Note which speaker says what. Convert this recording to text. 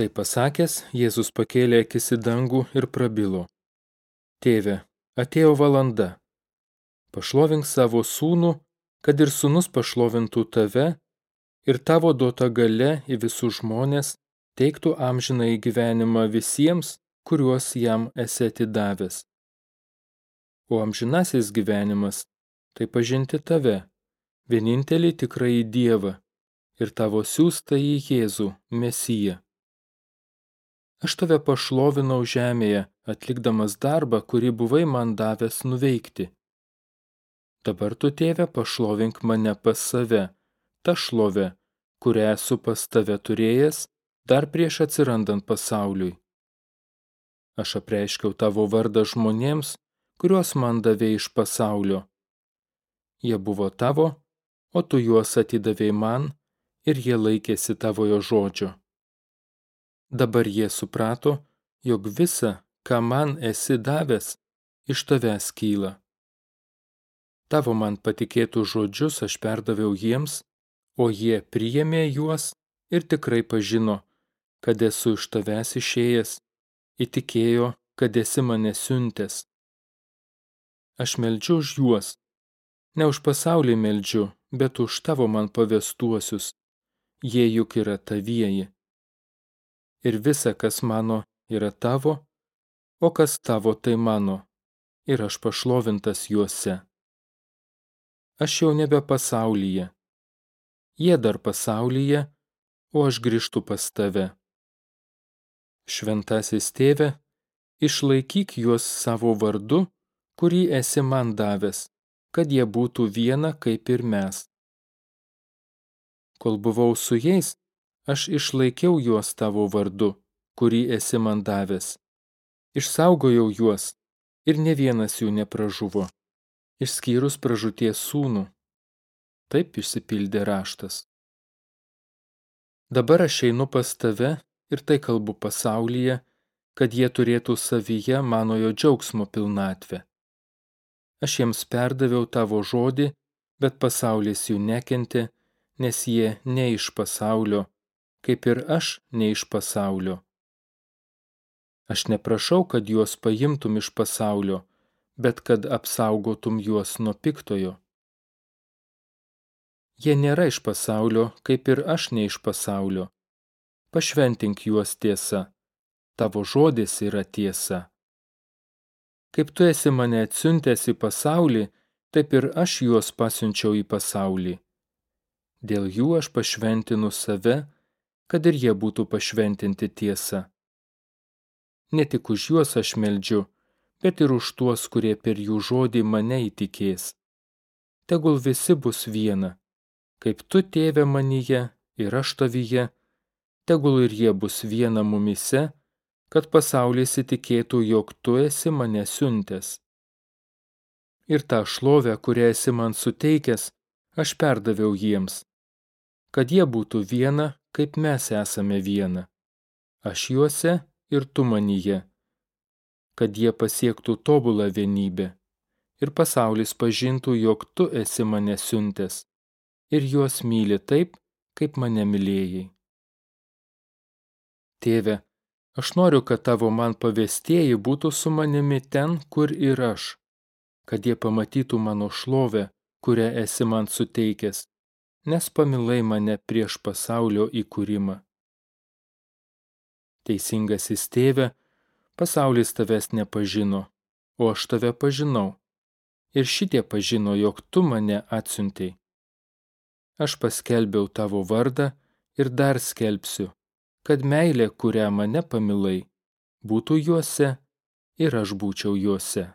Speaker 1: Tai pasakęs, Jėzus pakėlė akis į dangų ir prabilo. Tėve, atėjo valanda. Pašlovink savo sūnų, kad ir sūnus pašlovintų tave ir tavo duota gale į visus žmonės teiktų amžiną į gyvenimą visiems, kuriuos jam esi atidavęs. O amžinasis gyvenimas – tai pažinti tave, vienintelį tikrąjį Dievą ir tavo siūstąjį Jėzų, Mesiją. Aš tave pašlovinau žemėje, atlikdamas darbą, kurį buvai man davęs nuveikti. Dabar tu, tėve, pašlovink mane pas save, ta šlove, kurią esu pas tave turėjęs, dar prieš atsirandant pasauliui. Aš apreiškiau tavo vardą žmonėms, kuriuos man davė iš pasaulio. Jie buvo tavo, o tu juos atidavėjai man ir jie laikėsi tavojo žodžio. Dabar jie suprato, jog visa, ką man esi davęs, iš tavęs kyla. Tavo man patikėtų žodžius aš perdaviau jiems, o jie priėmė juos ir tikrai pažino, kad esu iš tavęs išėjęs, įtikėjo, kad esi mane siuntęs. Aš meldžiu už juos, ne už pasaulį meldžiu, bet už tavo man pavestuosius, jie juk yra tavieji. Ir visa, kas mano, yra tavo, o kas tavo, tai mano, ir aš pašlovintas juose. Aš jau nebe pasaulyje. Jie dar pasaulyje, o aš grįžtu pas tave. Šventasis tėve, išlaikyk juos savo vardu, kurį esi man davęs, kad jie būtų viena kaip ir mes. Kol buvau su jais, aš išlaikiau juos tavo vardu, kurį esi man davęs. Išsaugojau juos ir ne vienas jų nepražuvo, išskyrus pražūties sūnų. Taip išsipildė raštas. Dabar aš einu pas tave ir tai kalbu pasaulyje, kad jie turėtų savyje manojo džiaugsmo pilnatvę. Aš jiems perdaviau tavo žodį, bet pasaulis jų nekentė, nes jie ne iš pasaulio, kaip ir aš ne iš pasaulio. Aš neprašau, kad juos paimtum iš pasaulio, bet kad apsaugotum juos nuo piktojo. Jie nėra iš pasaulio, kaip ir aš ne iš pasaulio. Pašventink juos tiesa, tavo žodis yra tiesa. Kaip tu esi mane atsiuntęs į pasaulį, taip ir aš juos pasiunčiau į pasaulį. Dėl jų aš pašventinu save, kad ir jie būtų pašventinti tiesa. Ne tik už juos aš meldžiu, bet ir už tuos, kurie per jų žodį mane įtikės. Tegul visi bus viena, kaip tu tėve manyje ir aš tavyje, tegul ir jie bus viena mumise, kad pasaulis įtikėtų, jog tu esi mane siuntęs. Ir tą šlovę, kurią esi man suteikęs, aš perdaviau jiems kad jie būtų viena, kaip mes esame viena. Aš juose ir tu manyje, kad jie pasiektų tobulą vienybę. Ir pasaulis pažintų, jog tu esi mane siuntęs. Ir juos myli taip, kaip mane mylėjai. Tėve, aš noriu, kad tavo man pavestieji būtų su manimi ten, kur ir aš, kad jie pamatytų mano šlovę, kurią esi man suteikęs nes pamilai mane prieš pasaulio įkūrimą. Teisingasis tėve, pasaulis tavęs nepažino, o aš tave pažinau. Ir šitie pažino, jog tu mane atsiuntei. Aš paskelbiau tavo vardą ir dar skelbsiu, kad meilė, kurią mane pamilai, būtų juose ir aš būčiau juose.